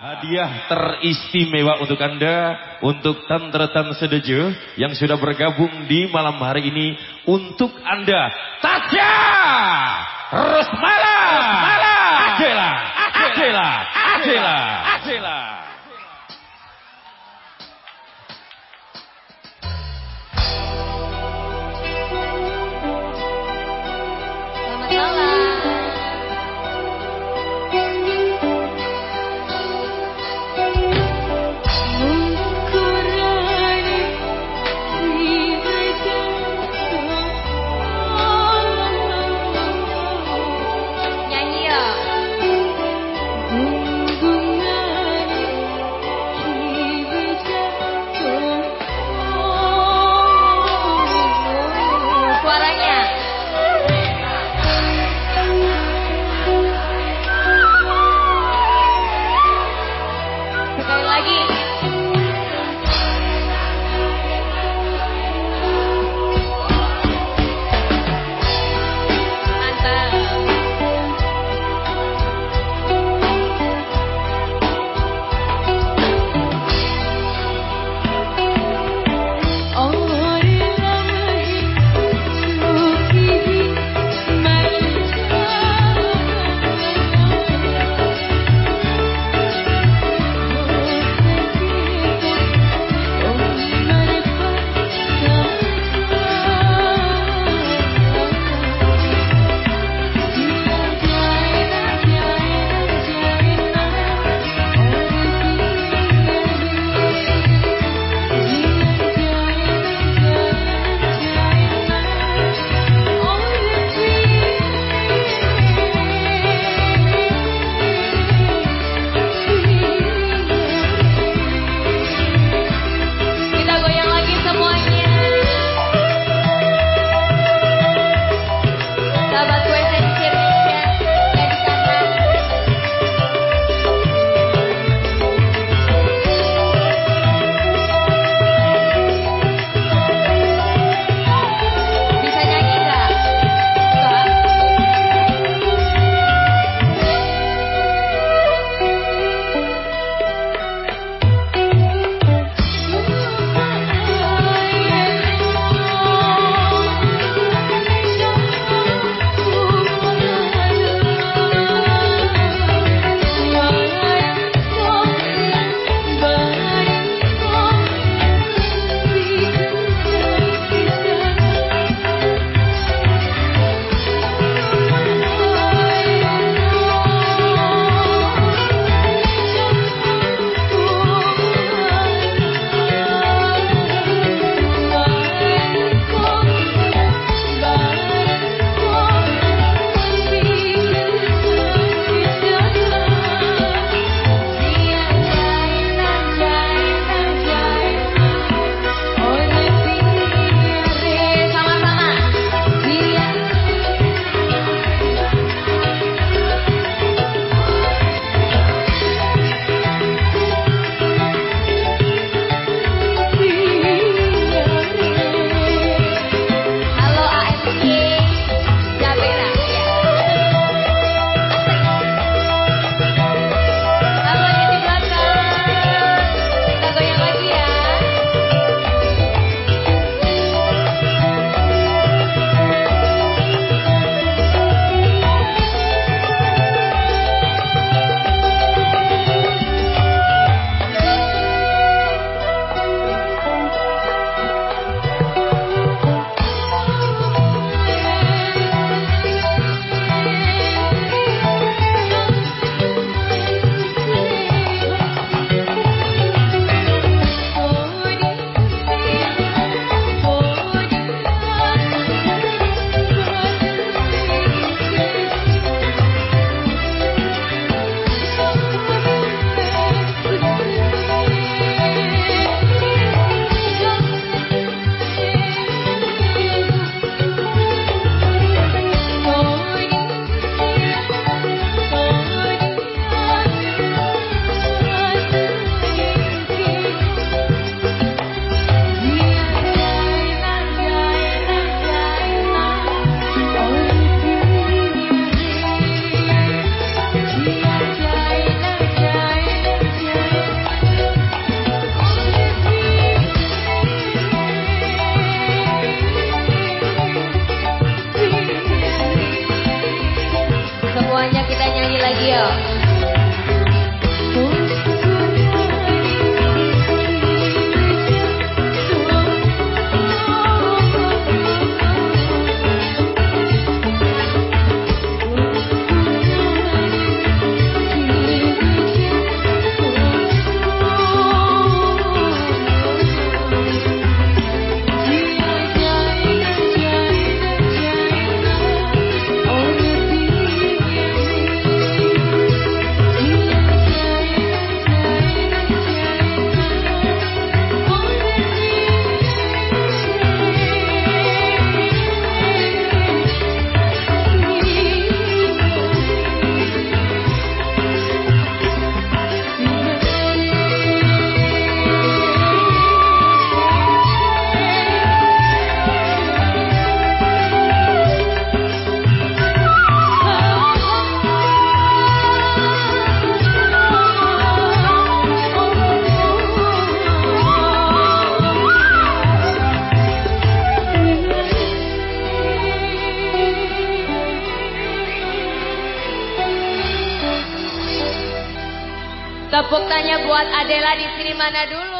Hadiah teristimewa untuk Anda, untuk Tantretan Sedejo yang sudah bergabung di malam hari ini untuk Anda. Tasya Rosmala, Rosmala, Adela, Adela, Adela, Adela. Selamat malam. Yeah. Tepuk tanya buat Adela di sini mana dulu?